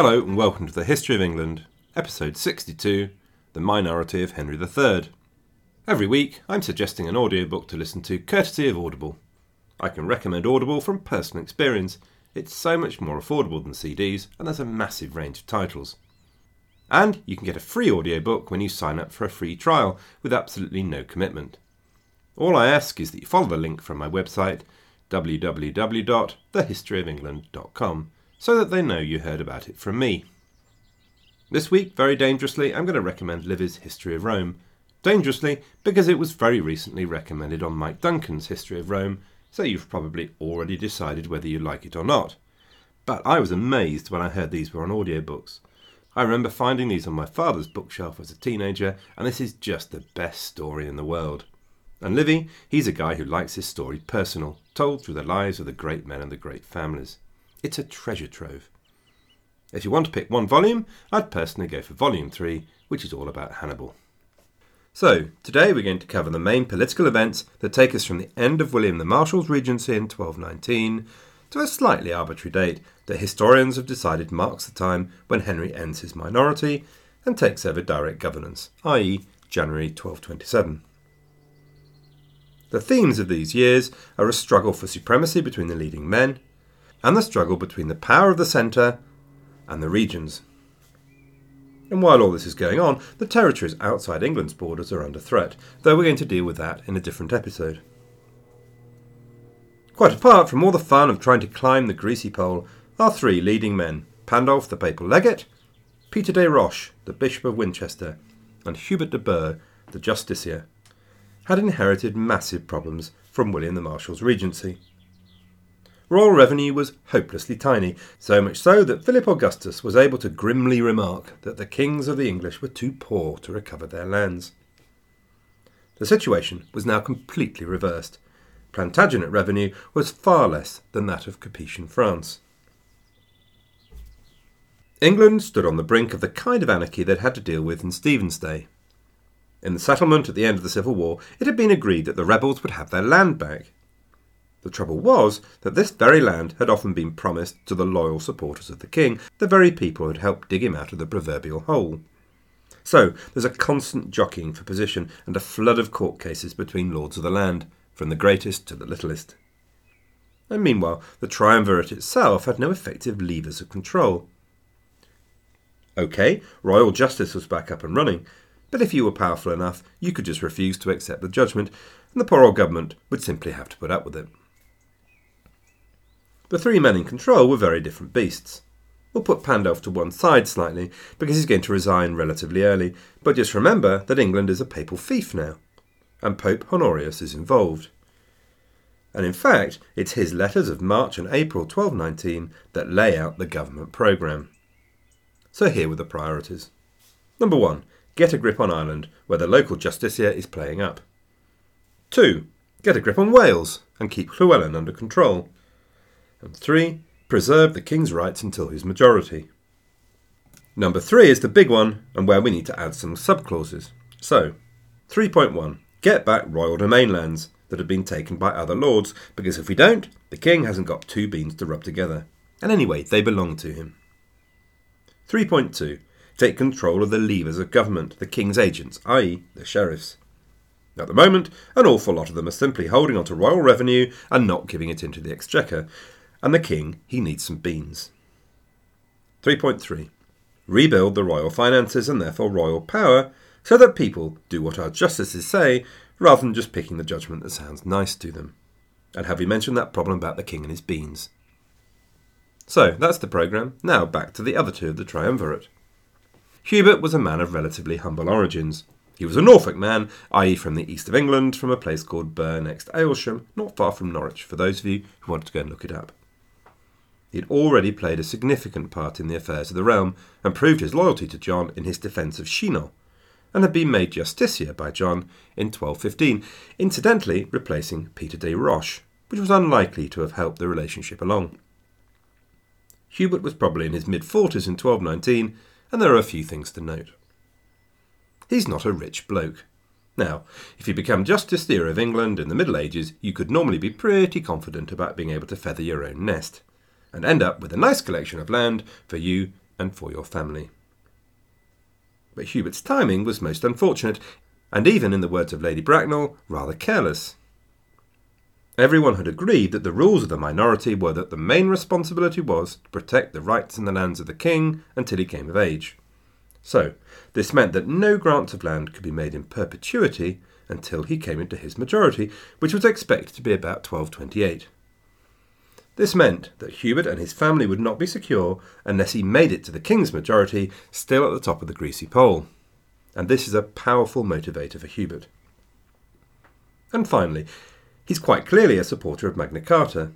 Hello and welcome to the History of England, episode 62 The Minority of Henry III. Every week, I'm suggesting an audiobook to listen to courtesy of Audible. I can recommend Audible from personal experience. It's so much more affordable than CDs, and there's a massive range of titles. And you can get a free audiobook when you sign up for a free trial with absolutely no commitment. All I ask is that you follow the link from my website, www.thehistoryofengland.com so that they know you heard about it from me. This week, very dangerously, I'm going to recommend Livy's History of Rome. Dangerously, because it was very recently recommended on Mike Duncan's History of Rome, so you've probably already decided whether you like it or not. But I was amazed when I heard these were on audiobooks. I remember finding these on my father's bookshelf as a teenager, and this is just the best story in the world. And Livy, he's a guy who likes his story personal, told through the lives of the great men and the great families. It's a treasure trove. If you want to pick one volume, I'd personally go for Volume 3, which is all about Hannibal. So, today we're going to cover the main political events that take us from the end of William the Marshal's regency in 1219 to a slightly arbitrary date that historians have decided marks the time when Henry ends his minority and takes over direct governance, i.e., January 1227. The themes of these years are a struggle for supremacy between the leading men, and the struggle between the power of the centre and the regions. And while all this is going on, the territories outside England's borders are under threat, though we're going to deal with that in a different episode. Quite apart from all the fun of trying to climb the greasy pole are three leading men Pandulf, the papal legate, Peter de Roche, the Bishop of Winchester, and Hubert de Burgh, the justiciar, had inherited massive problems from William the Marshal's regency royal revenue was hopelessly tiny, so much so that Philip Augustus was able to grimly remark that the kings of the English were too poor to recover their lands. The situation was now completely reversed. Plantagenet revenue was far less than that of Capetian France. England stood on the brink of the kind of anarchy they'd had to deal with in Stephen's day. In the settlement at the end of the Civil War, it had been agreed that the rebels would have their land back. The trouble was that this very land had often been promised to the loyal supporters of the king, the very people who had helped dig him out of the proverbial hole. So there's a constant jockeying for position and a flood of court cases between lords of the land, from the greatest to the littlest. And meanwhile, the triumvirate itself had no effective levers of control. OK, royal justice was back up and running, but if you were powerful enough, you could just refuse to accept the judgment, and the poor old government would simply have to put up with it. The three men in control were very different beasts. We'll put Pandolf to one side slightly, because he's going to resign relatively early, but just remember that England is a papal fief now, and Pope Honorius is involved. And in fact, it's his letters of March and April 1219 that lay out the government programme. So here were the priorities. Number one, get a grip on Ireland, where the local justiciar is playing up. Two, get a grip on Wales, and keep Llywelyn under control. And three, preserve the king's rights until his majority. Number three is the big one, and where we need to add some subclauses. So, 3.1 Get back royal domain lands that have been taken by other lords, because if we don't, the king hasn't got two beans to rub together. And anyway, they belong to him. 3.2 Take control of the levers of government, the king's agents, i.e., the sheriffs. At the moment, an awful lot of them are simply holding on to royal revenue and not giving it into the exchequer, and the king, he needs some beans. 3.3. Rebuild the royal finances and therefore royal power so that people do what our justices say rather than just picking the judgment that sounds nice to them. And have we mentioned that problem about the king and his beans? So, that's the programme. Now back to the other two of the triumvirate. Hubert was a man of relatively humble origins. He was a Norfolk man, i.e., from the east of England, from a place called Burgh next Aylsham, not far from Norwich, for those of you who want to go and look it up. He had already played a significant part in the affairs of the realm and proved his loyalty to John in his defence of Chinon, and had been made justiciar by John in 1215, incidentally replacing Peter de Roche, which was unlikely to have helped the relationship along. Hubert was probably in his mid 40s in 1219, and there are a few things to note. He's not a rich bloke. Now, if you become Justiciar of England in the Middle Ages, you could normally be pretty confident about being able to feather your own nest and end up with a nice collection of land for you, and for your family. But Hubert's timing was most unfortunate, and even, in the words of Lady Bracknell, rather careless. Everyone had agreed that the rules of the minority were that the main responsibility was to protect the rights and the lands of the king until he came of age. So, this meant that no grants of land could be made in perpetuity until he came into his majority, which was expected to be about 1228. This meant that Hubert and his family would not be secure unless he made it to the king's majority, still at the top of the greasy pole. And this is a powerful motivator for Hubert. And finally, he's quite clearly a supporter of Magna Carta.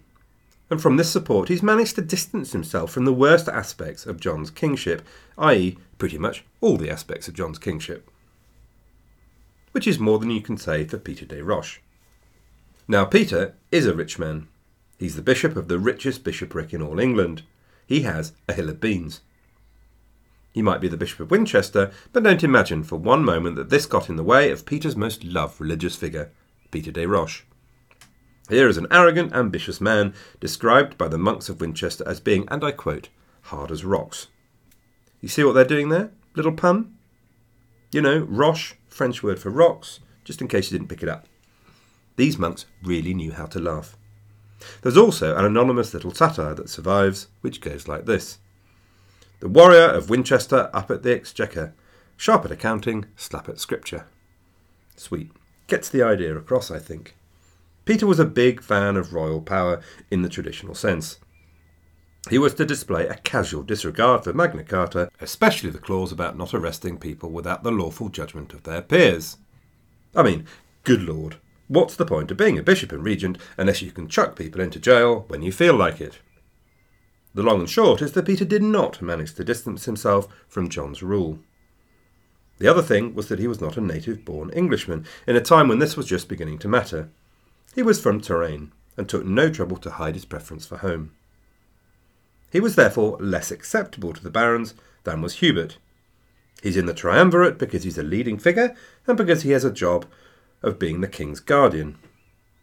And from this support, he's managed to distance himself from the worst aspects of John's kingship, i.e., pretty much all the aspects of John's kingship. Which is more than you can say for Peter de Roche. Now, Peter is a rich man. He's the bishop of the richest bishopric in all England. He has a hill of beans. He might be the Bishop of Winchester, but don't imagine for one moment that this got in the way of Peter's most loved religious figure, Peter de Roche. Here is an arrogant, ambitious man described by the monks of Winchester as being, and I quote, hard as rocks. You see what they're doing there? Little pun? You know, Roche, French word for rocks, just in case you didn't pick it up. These monks really knew how to laugh. There's also an anonymous little satire that survives, which goes like this The warrior of Winchester up at the exchequer, sharp at accounting, slap at scripture. Sweet. Gets the idea across, I think. Peter was a big fan of royal power in the traditional sense. He was to display a casual disregard for Magna Carta, especially the clause about not arresting people without the lawful judgment of their peers. I mean, good lord, What's the point of being a bishop and regent unless you can chuck people into jail when you feel like it? The long and short is that Peter did not manage to distance himself from John's rule. The other thing was that he was not a native born Englishman, in a time when this was just beginning to matter. He was from Touraine, and took no trouble to hide his preference for home. He was therefore less acceptable to the barons than was Hubert. He's in the triumvirate because he's a leading figure and because he has a job of being the king's guardian.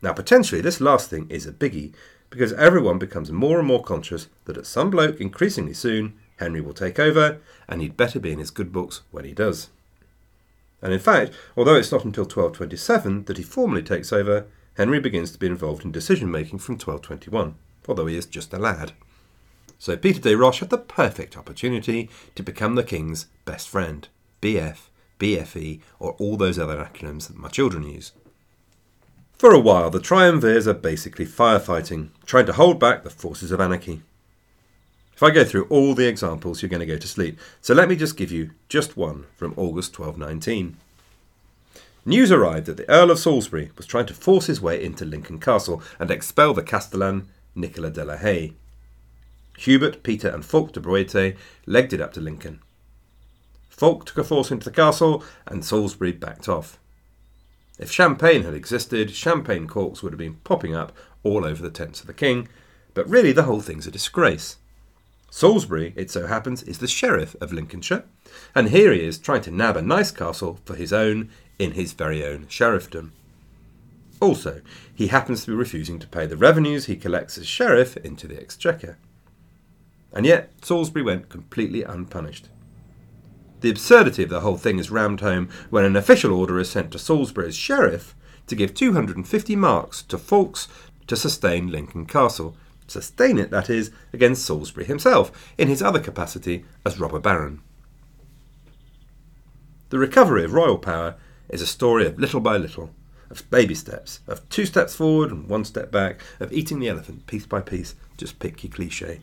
Now, potentially, this last thing is a biggie, because everyone becomes more and more conscious that at some bloke, increasingly soon, Henry will take over, and he'd better be in his good books when he does. And in fact, although it's not until 1227 that he formally takes over, Henry begins to be involved in decision making from 1221, although he is just a lad. So Peter de Roche had the perfect opportunity to become the king's best friend, BF, BFE, or all those other acronyms that my children use. For a while, the triumvirs are basically firefighting, trying to hold back the forces of anarchy. If I go through all the examples, you're going to go to sleep, so let me just give you just one from August 1219. News arrived that the Earl of Salisbury was trying to force his way into Lincoln Castle and expel the Castellan Nicola de la Haye. Hubert, Peter, and Fulk de Bréauté legged it up to Lincoln. Fulk took a force into the castle, and Salisbury backed off. If champagne had existed, champagne corks would have been popping up all over the tents of the king, but really the whole thing's a disgrace. Salisbury, it so happens, is the sheriff of Lincolnshire, and here he is trying to nab a nice castle for his own in his very own sheriffdom. Also, he happens to be refusing to pay the revenues he collects as sheriff into the exchequer. And yet, Salisbury went completely unpunished. The absurdity of the whole thing is rammed home when an official order is sent to Salisbury's sheriff to give 250 marks to Fawkes to sustain Lincoln Castle. Sustain it, that is, against Salisbury himself, in his other capacity as robber baron. The recovery of royal power is a story of little by little, of baby steps, of two steps forward and one step back, of eating the elephant piece by piece, just pick your cliche.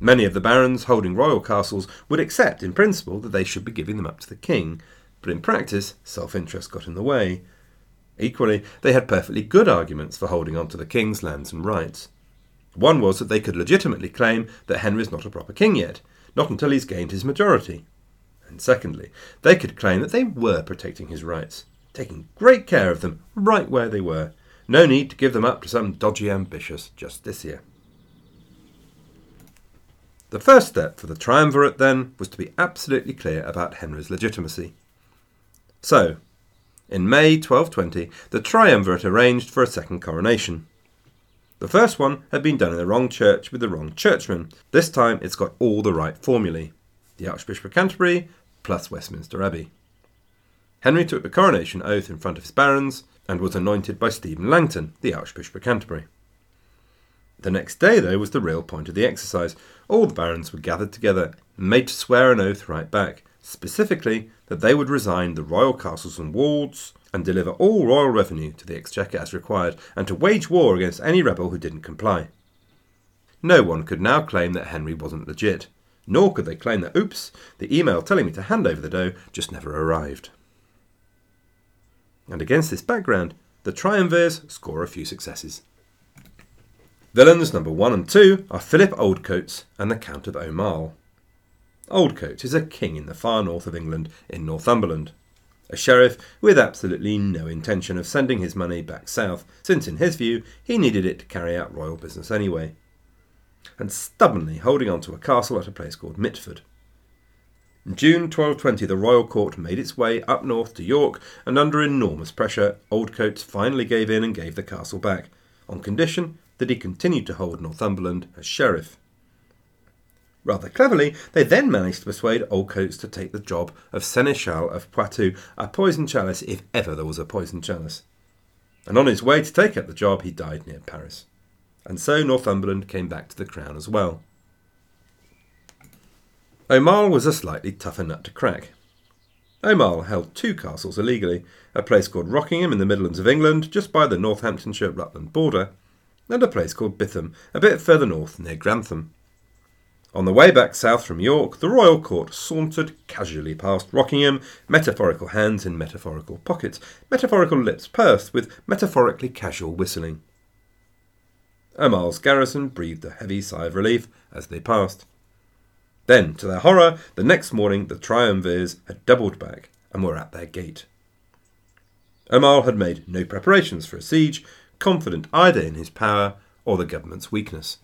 Many of the barons holding royal castles would accept in principle that they should be giving them up to the king, but in practice self interest got in the way. Equally, they had perfectly good arguments for holding on to the king's lands and rights. One was that they could legitimately claim that Henry is not a proper king yet, not until he's gained his majority. And secondly, they could claim that they were protecting his rights, taking great care of them right where they were. No need to give them up to some dodgy ambitious justiciar. The first step for the triumvirate, then, was to be absolutely clear about Henry's legitimacy. So, in May 1220, the triumvirate arranged for a second coronation. The first one had been done in the wrong church with the wrong churchman. This time it's got all the right formulae the Archbishop of Canterbury plus Westminster Abbey. Henry took the coronation oath in front of his barons and was anointed by Stephen Langton, the Archbishop of Canterbury. The next day, though, was the real point of the exercise. All the barons were gathered together and made to swear an oath right back, specifically that they would resign the royal castles and wards and deliver all royal revenue to the exchequer as required, and to wage war against any rebel who didn't comply. No one could now claim that Henry wasn't legit, nor could they claim that, oops, the email telling me to hand over the dough just never arrived. And against this background, the triumvirs score a few successes. Villains number one and two are Philip Oldcoates and the Count of Aumale. Oldcoates is a king in the far north of England in Northumberland, a sheriff with absolutely no intention of sending his money back south, since in his view he needed it to carry out royal business anyway, and stubbornly holding on to a castle at a place called Mitford. In June 1220, the royal court made its way up north to York, and under enormous pressure, Oldcoates finally gave in and gave the castle back, on condition that he continued to hold Northumberland as sheriff. Rather cleverly, they then managed to persuade Oldcoates to take the job of Seneschal of Poitou, a poison chalice if ever there was a poison chalice. And on his way to take up the job, he died near Paris. And so Northumberland came back to the crown as well. Aumale was a slightly tougher nut to crack. Aumale held two castles illegally, a place called Rockingham in the Midlands of England, just by the Northamptonshire Rutland border, and a place called Bitham, a bit further north near Grantham. On the way back south from York, the royal court sauntered casually past Rockingham, metaphorical hands in metaphorical pockets, metaphorical lips pursed with metaphorically casual whistling. Aumale's garrison breathed a heavy sigh of relief as they passed. Then, to their horror, the next morning the triumvirs had doubled back and were at their gate. Aumale had made no preparations for a siege, confident either in his power or the government's weakness.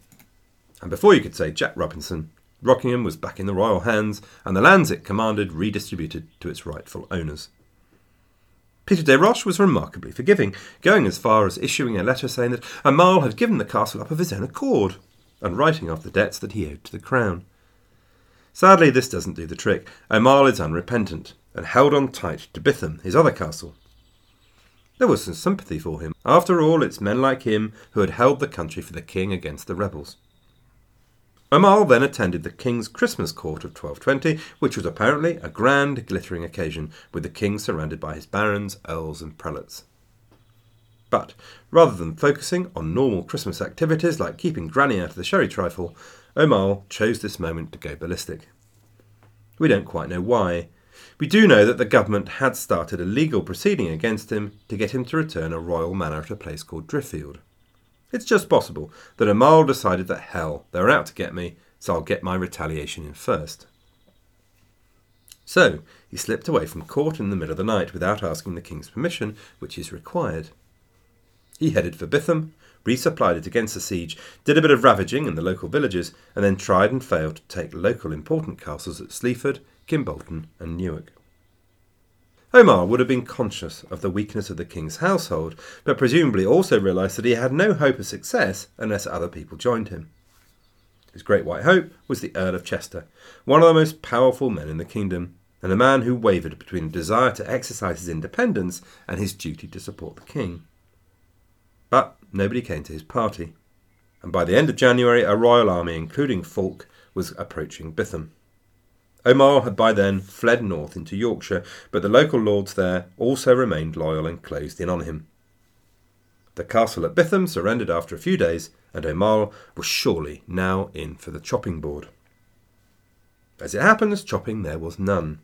And before you could say Jack Robinson, Rockingham was back in the royal hands, and the lands it commanded redistributed to its rightful owners. Peter de Roche was remarkably forgiving, going as far as issuing a letter saying that Aumale had given the castle up of his own accord, and writing off the debts that he owed to the crown. Sadly, this doesn't do the trick. Aumale is unrepentant, and held on tight to Bitham, his other castle, there was some sympathy for him. After all, it's men like him who had held the country for the king against the rebels. Aumale then attended the king's Christmas court of 1220, which was apparently a grand, glittering occasion, with the king surrounded by his barons, earls, and prelates. But rather than focusing on normal Christmas activities like keeping Granny out of the sherry trifle, Aumale chose this moment to go ballistic. We don't quite know why, we do know that the government had started a legal proceeding against him to get him to return a royal manor at a place called Driffield. It's just possible that Aumale decided that hell, they're out to get me, so I'll get my retaliation in first. So he slipped away from court in the middle of the night without asking the king's permission, which is required. He headed for Bitham, resupplied it against the siege, did a bit of ravaging in the local villages, and then tried and failed to take local important castles at Sleaford, Kimbolton, and Newark. Aumale would have been conscious of the weakness of the king's household, but presumably also realised that he had no hope of success unless other people joined him. His great white hope was the Earl of Chester, one of the most powerful men in the kingdom, and a man who wavered between a desire to exercise his independence and his duty to support the king. But nobody came to his party, and by the end of January a royal army, including Fulk, was approaching Bitham. Aumale had by then fled north into Yorkshire, but the local lords there also remained loyal and closed in on him. The castle at Bitham surrendered after a few days, and Aumale was surely now in for the chopping board. As it happens, chopping there was none.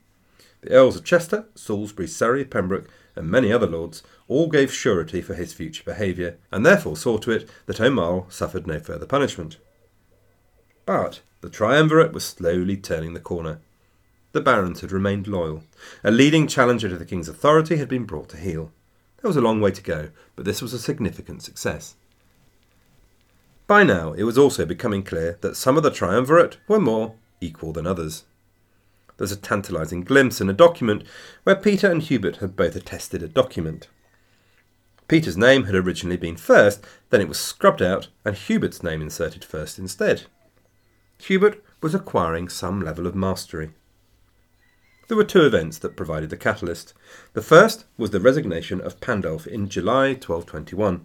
The Earls of Chester, Salisbury, Surrey, Pembroke, and many other lords all gave surety for his future behaviour, and therefore saw to it that Aumale suffered no further punishment. But the triumvirate was slowly turning the corner. The barons had remained loyal. A leading challenger to the king's authority had been brought to heel. There was a long way to go, but this was a significant success. By now, it was also becoming clear that some of the triumvirate were more equal than others. There's a tantalising glimpse in a document where Peter and Hubert had both attested a document. Peter's name had originally been first, then it was scrubbed out and Hubert's name inserted first instead. Hubert was acquiring some level of mastery. There were two events that provided the catalyst. The first was the resignation of Pandulf in July 1221.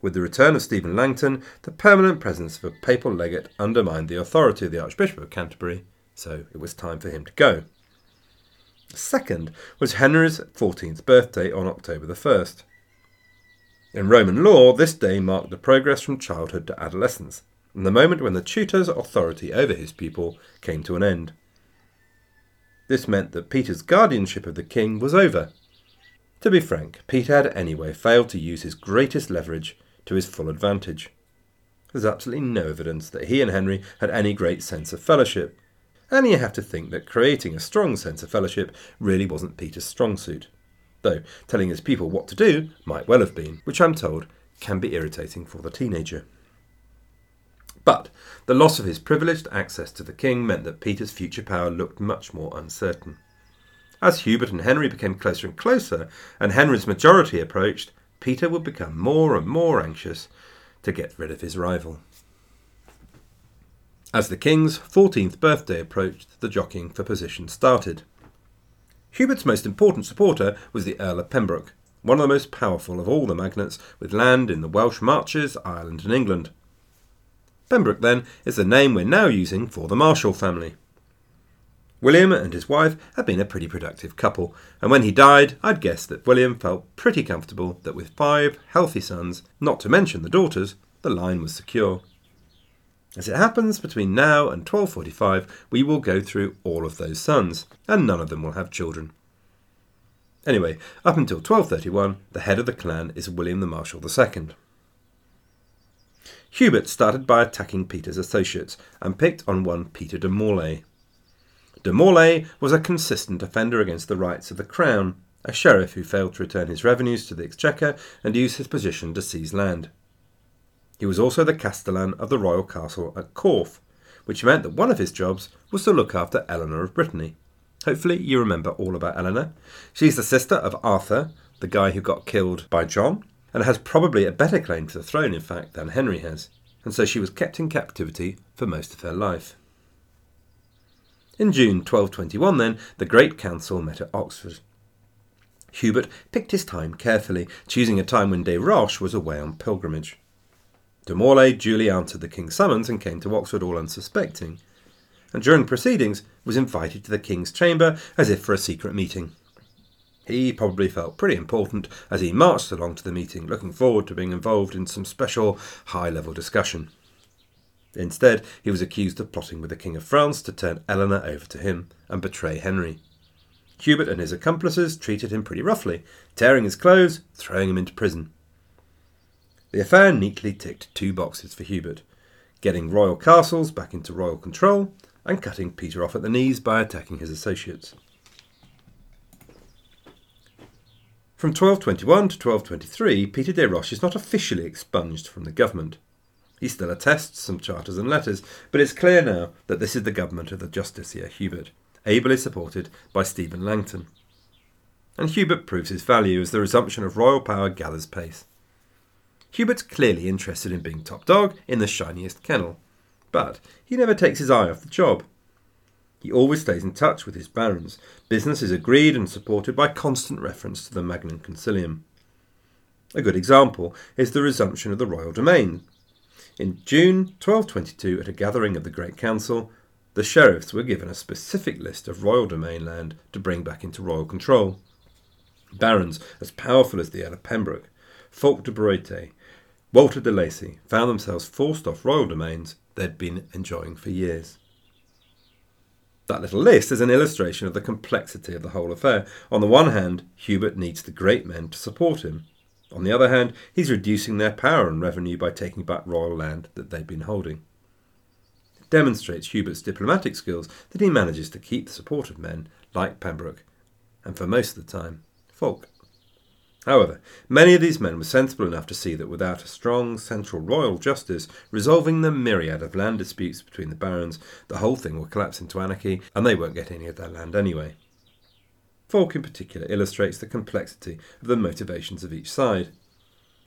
With the return of Stephen Langton, the permanent presence of a papal legate undermined the authority of the Archbishop of Canterbury, so it was time for him to go. The second was Henry's 14th birthday on October the 1st. In Roman law, this day marked the progress from childhood to adolescence, and the moment when the tutor's authority over his pupil came to an end. This meant that Peter's guardianship of the king was over. To be frank, Peter had anyway failed to use his greatest leverage to his full advantage. There's absolutely no evidence that he and Henry had any great sense of fellowship, and you have to think that creating a strong sense of fellowship really wasn't Peter's strong suit. Though telling his people what to do might well have been, which I'm told can be irritating for the teenager. But the loss of his privileged access to the king meant that Peter's future power looked much more uncertain. As Hubert and Henry became closer and closer, and Henry's majority approached, Peter would become more and more anxious to get rid of his rival. As the king's 14th birthday approached, the jockeying for position started. Hubert's most important supporter was the Earl of Pembroke, one of the most powerful of all the magnates, with land in the Welsh Marches, Ireland, and England. Pembroke, then, is the name we're now using for the Marshall family. William and his wife had been a pretty productive couple, and when he died, I'd guess that William felt pretty comfortable that with five healthy sons, not to mention the daughters, the line was secure. As it happens, between now and 1245, we will go through all of those sons, and none of them will have children. Anyway, up until 1231, the head of the clan is William the Marshal II. Hubert started by attacking Peter's associates and picked on one Peter de Maulay. De Maulay was a consistent offender against the rights of the crown, a sheriff who failed to return his revenues to the exchequer and used his position to seize land. He was also the castellan of the royal castle at Corfe, which meant that one of his jobs was to look after Eleanor of Brittany. Hopefully, you remember all about Eleanor. She's the sister of Arthur, the guy who got killed by John, and has probably a better claim to the throne, in fact, than Henry has, and so she was kept in captivity for most of her life. In June 1221, then, the Great Council met at Oxford. Hubert picked his time carefully, choosing a time when de Roche was away on pilgrimage. De Maulay duly answered the king's summons and came to Oxford all unsuspecting, and during proceedings was invited to the king's chamber as if for a secret meeting. He probably felt pretty important as he marched along to the meeting, looking forward to being involved in some special high level discussion. Instead, he was accused of plotting with the King of France to turn Eleanor over to him and betray Henry. Hubert and his accomplices treated him pretty roughly, tearing his clothes, throwing him into prison. The affair neatly ticked two boxes for Hubert getting royal castles back into royal control, and cutting Peter off at the knees by attacking his associates. From 1221 to 1223, Peter de Roche is not officially expunged from the government. He still attests some charters and letters, but it's clear now that this is the government of the justiciar Hubert, ably supported by Stephen Langton. And Hubert proves his value as the resumption of royal power gathers pace. Hubert's clearly interested in being top dog in the shiniest kennel, but he never takes his eye off the job. He always stays in touch with his barons. Business is agreed and supported by constant reference to the Magnum Concilium. A good example is the resumption of the royal domain. In June 1222, at a gathering of the Great Council, the sheriffs were given a specific list of royal domain land to bring back into royal control. Barons as powerful as the Earl of Pembroke, Fulk de Bréauté, Walter de Lacy found themselves forced off royal domains they'd been enjoying for years. That little list is an illustration of the complexity of the whole affair. On the one hand, Hubert needs the great men to support him. On the other hand, he's reducing their power and revenue by taking back royal land that they've been holding. It demonstrates Hubert's diplomatic skills that he manages to keep the support of men like Pembroke, and for most of the time, Fulk. However, many of these men were sensible enough to see that without a strong central royal justice resolving the myriad of land disputes between the barons, the whole thing would collapse into anarchy, and they won't get any of their land anyway. Fulk in particular illustrates the complexity of the motivations of each side.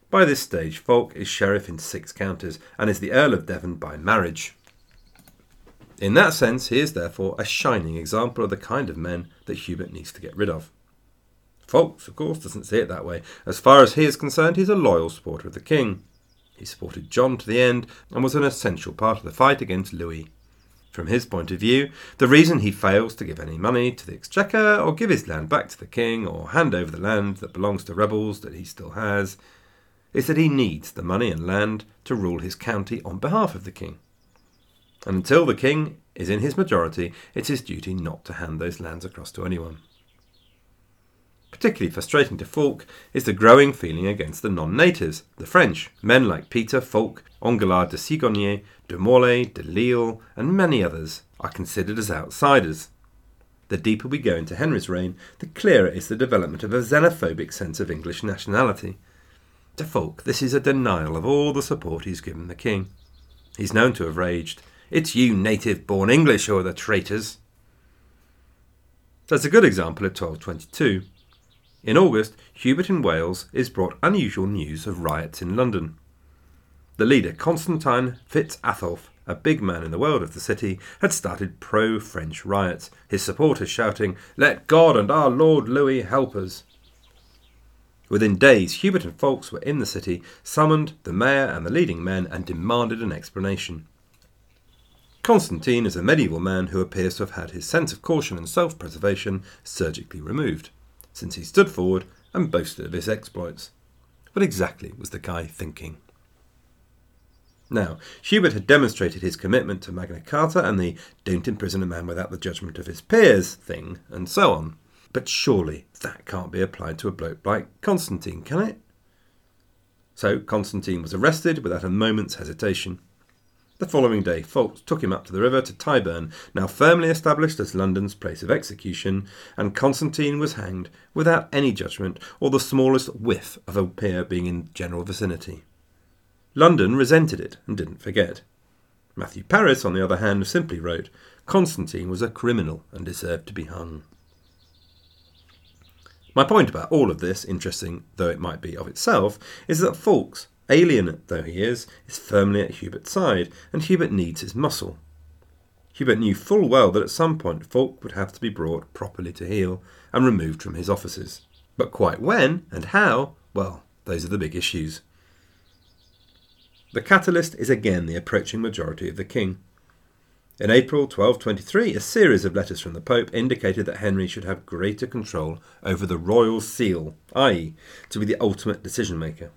By this stage, Fulk is sheriff in six counties and is the Earl of Devon by marriage. In that sense, he is therefore a shining example of the kind of men that Hubert needs to get rid of. Fawkes, of course, doesn't see it that way. As far as he is concerned, he's a loyal supporter of the king. He supported John to the end and was an essential part of the fight against Louis. From his point of view, the reason he fails to give any money to the exchequer, or give his land back to the king, or hand over the land that belongs to rebels that he still has, is that he needs the money and land to rule his county on behalf of the king. And until the king is in his majority, it's his duty not to hand those lands across to anyone. Particularly frustrating to Fulk is the growing feeling against the non-natives, the French. Men like Peter, Fulk, Enguerrand de Sigonier, de Maulay, de Lisle, and many others are considered as outsiders. The deeper we go into Henry's reign, the clearer is the development of a xenophobic sense of English nationality. To Fulk, this is a denial of all the support he's given the king. He's known to have raged, It's you native born English who are the traitors. That's a good example of 1222. In August, Hubert in Wales is brought unusual news of riots in London. The leader, Constantine Fitz Atholf, a big man in the world of the city, had started pro French riots, his supporters shouting, Let God and our Lord Louis help us. Within days, Hubert and Fawkes were in the city, summoned the mayor and the leading men, and demanded an explanation. Constantine is a medieval man who appears to have had his sense of caution and self preservation surgically removed since he stood forward and boasted of his exploits. What exactly was the guy thinking? Now, Hubert had demonstrated his commitment to Magna Carta and the don't imprison a man without the judgment of his peers thing, and so on. But surely that can't be applied to a bloke like Constantine, can it? So Constantine was arrested without a moment's hesitation. The following day, Fawkes took him up to the river to Tyburn, now firmly established as London's place of execution, and Constantine was hanged without any judgment or the smallest whiff of a peer being in general vicinity. London resented it and didn't forget. Matthew Paris, on the other hand, simply wrote, Constantine was a criminal and deserved to be hung. My point about all of this, interesting though it might be of itself, is that Fawkes Alien though he is, is firmly at Hubert's side, and Hubert needs his muscle. Hubert knew full well that at some point Fulk would have to be brought properly to heel and removed from his offices. But quite when and how, well, those are the big issues. The catalyst is again the approaching majority of the king. In April 1223, a series of letters from the Pope indicated that Henry should have greater control over the royal seal, i.e., to be the ultimate decision maker.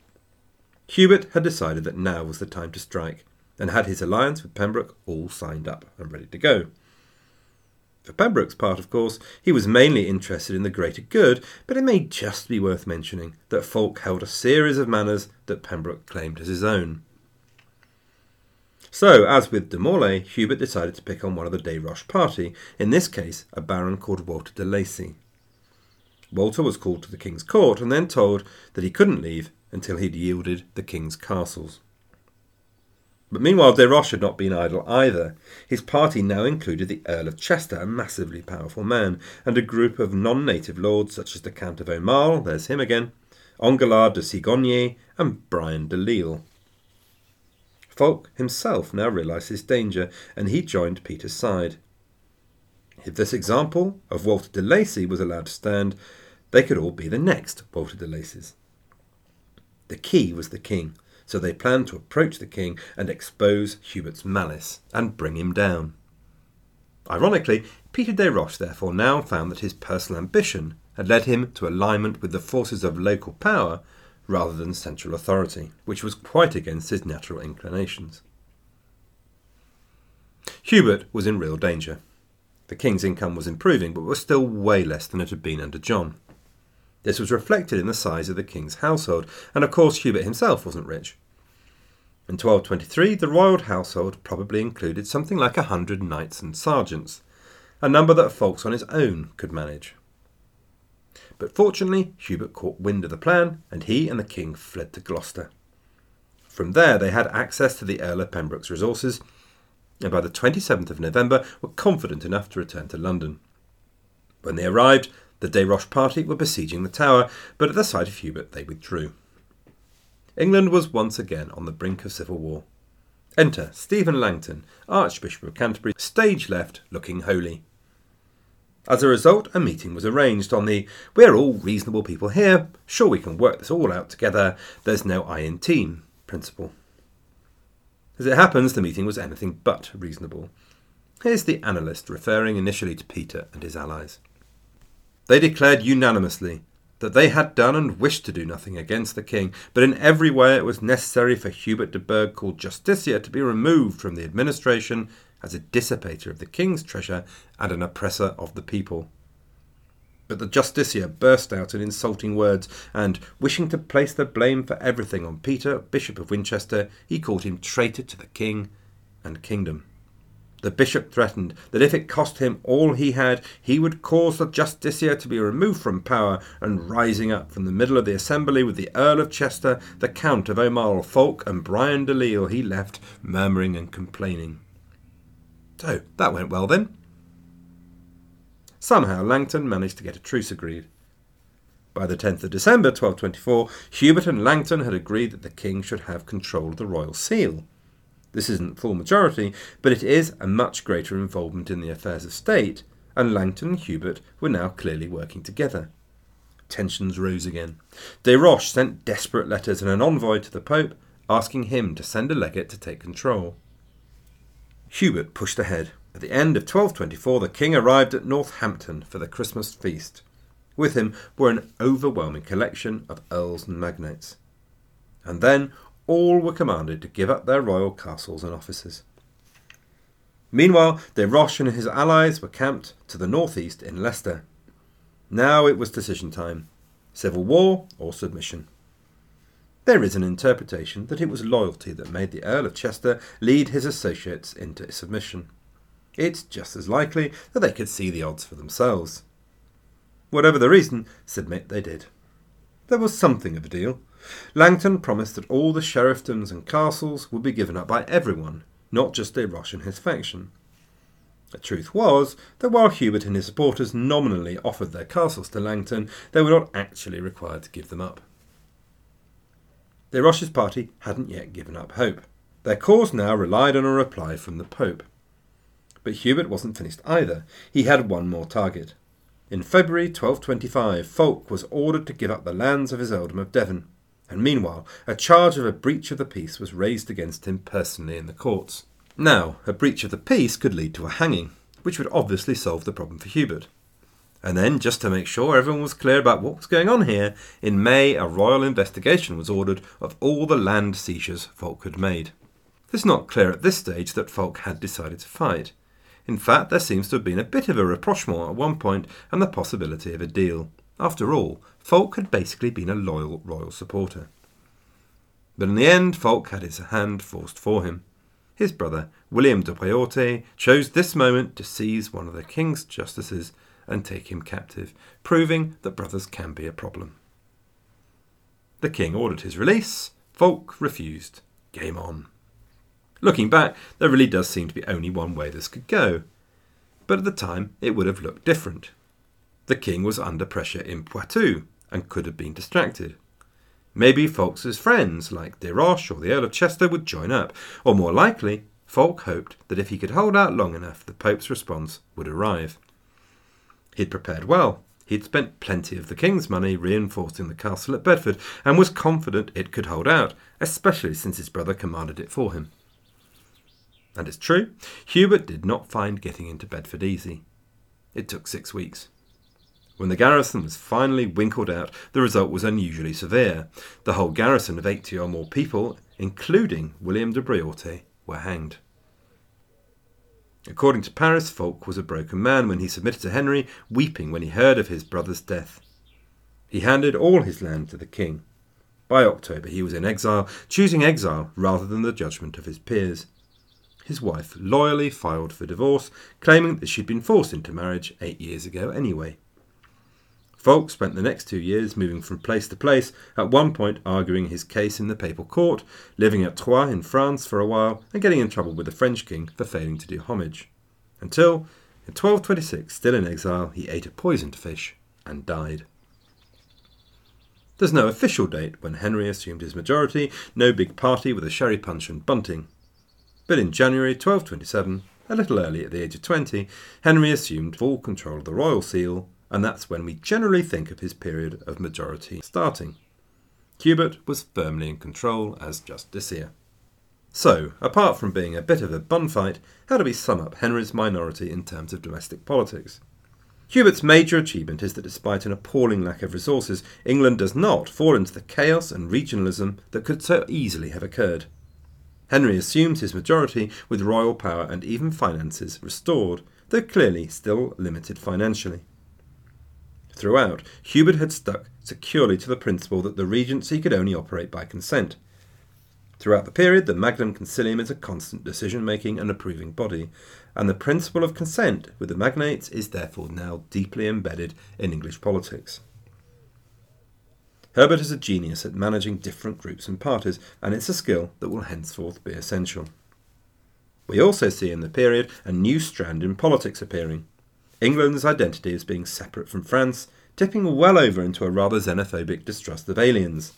Hubert had decided that now was the time to strike, and had his alliance with Pembroke all signed up and ready to go. For Pembroke's part, of course, he was mainly interested in the greater good, but it may just be worth mentioning that Fulk held a series of manors that Pembroke claimed as his own. So, as with de Maulay, Hubert decided to pick on one of the Desroches party, in this case a baron called Walter de Lacy. Walter was called to the king's court and then told that he couldn't leave until he'd yielded the king's castles. But meanwhile, Desroches had not been idle either. His party now included the Earl of Chester, a massively powerful man, and a group of non native lords such as the Count of Aumale, there's him again, Enguerrand de Sigonier, and Brian de Lisle. Fulk himself now realised his danger, and he joined Peter's side. If this example of Walter de Lacy was allowed to stand, they could all be the next Walter de Lacys. The key was the king, so they planned to approach the king and expose Hubert's malice and bring him down. Ironically, Peter de Desroches therefore now found that his personal ambition had led him to alignment with the forces of local power rather than central authority, which was quite against his natural inclinations. Hubert was in real danger. The king's income was improving, but was still way less than it had been under John. This was reflected in the size of the king's household, and of course Hubert himself wasn't rich. In 1223, the royal household probably included something like a hundred knights and sergeants, a number that Fawkes on his own could manage. But fortunately, Hubert caught wind of the plan, and he and the king fled to Gloucester. From there, they had access to the Earl of Pembroke's resources, and by the 27th of November were confident enough to return to London. When they arrived, the Desroches party were besieging the tower, but at the sight of Hubert they withdrew. England was once again on the brink of civil war. Enter Stephen Langton, Archbishop of Canterbury, stage left, looking holy. As a result, a meeting was arranged on the we're all reasonable people here, sure we can work this all out together, there's no I in team principle. As it happens, the meeting was anything but reasonable. Here's the annalist referring initially to Peter and his allies. They declared unanimously that they had done and wished to do nothing against the king, but in every way it was necessary for Hubert de Burgh, called Justiciar, to be removed from the administration as a dissipator of the king's treasure and an oppressor of the people. But the justiciar burst out in insulting words, and, wishing to place the blame for everything on Peter, Bishop of Winchester, he called him traitor to the king and kingdom. The bishop threatened that if it cost him all he had, he would cause the justiciar to be removed from power, and rising up from the middle of the assembly with the Earl of Chester, the Count of Aumale, Fulk, and Brian de Lisle, he left, murmuring and complaining. So that went well then. Somehow Langton managed to get a truce agreed. By the 10th of December 1224, Hubert and Langton had agreed that the king should have control of the royal seal. This isn't full majority, but it is a much greater involvement in the affairs of state, and Langton and Hubert were now clearly working together. Tensions rose again. De Roche sent desperate letters and an envoy to the Pope, asking him to send a legate to take control. Hubert pushed ahead. At the end of 1224, the king arrived at Northampton for the Christmas feast. With him were an overwhelming collection of earls and magnates. And then all were commanded to give up their royal castles and offices. Meanwhile, de Roche and his allies were camped to the northeast in Leicester. Now it was decision time civil war or submission. There is an interpretation that it was loyalty that made the Earl of Chester lead his associates into submission. It's just as likely that they could see the odds for themselves. Whatever the reason, submit they did. There was something of a deal. Langton promised that all the sheriffdoms and castles would be given up by everyone, not just de Roche and his faction. The truth was that while Hubert and his supporters nominally offered their castles to Langton, they were not actually required to give them up. De Roche's party hadn't yet given up hope. Their cause now relied on a reply from the Pope. But Hubert wasn't finished either. He had one more target. In February 1225, Fulk was ordered to give up the lands of his earldom of Devon, and meanwhile a charge of a breach of the peace was raised against him personally in the courts. Now, a breach of the peace could lead to a hanging, which would obviously solve the problem for Hubert. And then, just to make sure everyone was clear about what was going on here, in May a royal investigation was ordered of all the land seizures Falk had made. It's not clear at this stage that Falk had decided to fight. In fact, there seems to have been a bit of a rapprochement at one point and the possibility of a deal. After all, Fulk had basically been a loyal royal supporter. But in the end, Fulk had his hand forced for him. His brother, William de Bréauté, chose this moment to seize one of the king's justices and take him captive, proving that brothers can be a problem. The king ordered his release. Fulk refused. Game on. Looking back, there really does seem to be only one way this could go. But at the time, it would have looked different. The king was under pressure in Poitou and could have been distracted. Maybe Fulk's friends, like de Roche or the Earl of Chester, would join up, or more likely, Fulk hoped that if he could hold out long enough, the Pope's response would arrive. He'd prepared well. He'd spent plenty of the king's money reinforcing the castle at Bedford, and was confident it could hold out, especially since his brother commanded it for him. And it's true, Hubert did not find getting into Bedford easy. It took six weeks. When the garrison was finally winkled out, the result was unusually severe. The whole garrison of eighty or more people, including William de Bréauté, were hanged. According to Paris, Fulk was a broken man when he submitted to Henry, weeping when he heard of his brother's death. He handed all his land to the king. By October he was in exile, choosing exile rather than the judgment of his peers. His wife loyally filed for divorce, claiming that she'd been forced into marriage eight years ago anyway. Fulk spent the next two years moving from place to place, at one point arguing his case in the papal court, living at Troyes in France for a while, and getting in trouble with the French king for failing to do homage. Until, in 1226, still in exile, he ate a poisoned fish and died. There's no official date when Henry assumed his majority, no big party with a sherry punch and bunting. But in January 1227, a little early at the age of 20, Henry assumed full control of the royal seal, and that's when we generally think of his period of majority starting. Hubert was firmly in control as justiciar. So, apart from being a bit of a bun fight, how do we sum up Henry's minority in terms of domestic politics? Hubert's major achievement is that despite an appalling lack of resources, England does not fall into the chaos and regionalism that could so easily have occurred. Henry assumes his majority with royal power and even finances restored, though clearly still limited financially. Throughout, Hubert had stuck securely to the principle that the regency could only operate by consent. Throughout the period, the Magnum Concilium is a constant decision making and approving body, and the principle of consent with the magnates is therefore now deeply embedded in English politics. Hubert is a genius at managing different groups and parties, and it's a skill that will henceforth be essential. We also see in the period a new strand in politics appearing. England's identity as being separate from France, tipping well over into a rather xenophobic distrust of aliens.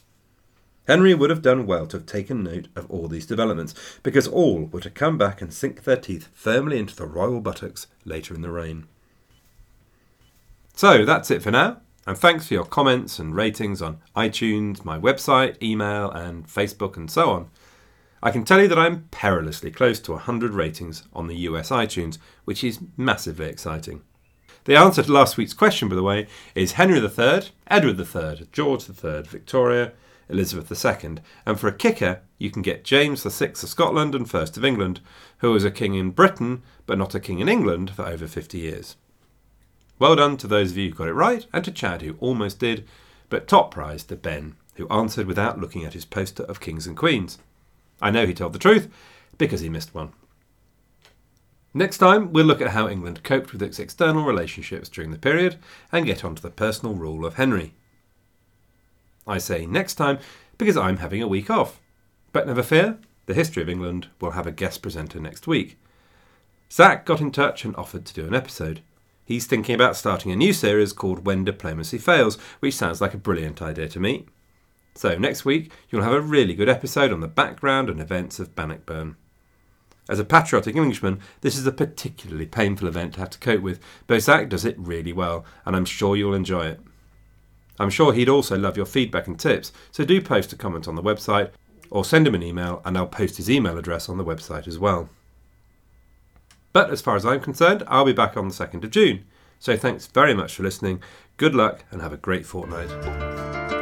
Henry would have done well to have taken note of all these developments, because all were to come back and sink their teeth firmly into the royal buttocks later in the reign. So that's it for now. And thanks for your comments and ratings on iTunes, my website, email, and Facebook, and so on. I can tell you that I'm perilously close to 100 ratings on the US iTunes, which is massively exciting. The answer to last week's question, by the way, is Henry III, Edward III, George III, Victoria, Elizabeth II, and for a kicker, you can get James VI of Scotland and I of England, who was a king in Britain but not a king in England for over 50 years. Well done to those of you who got it right, and to Chad who almost did, but top prize to Ben, who answered without looking at his poster of kings and queens. I know he told the truth, because he missed one. Next time, we'll look at how England coped with its external relationships during the period and get on to the personal rule of Henry. I say next time because I'm having a week off. But never fear, the History of England will have a guest presenter next week. Zach got in touch and offered to do an episode. He's thinking about starting a new series called When Diplomacy Fails, which sounds like a brilliant idea to me. So, next week, you'll have a really good episode on the background and events of Bannockburn. As a patriotic Englishman, this is a particularly painful event to have to cope with, but does it really well, and I'm sure you'll enjoy it. I'm sure he'd also love your feedback and tips, so do post a comment on the website or send him an email, and I'll post his email address on the website as well. But as far as I'm concerned, I'll be back on the 2nd of June. So thanks very much for listening. Good luck and have a great fortnight.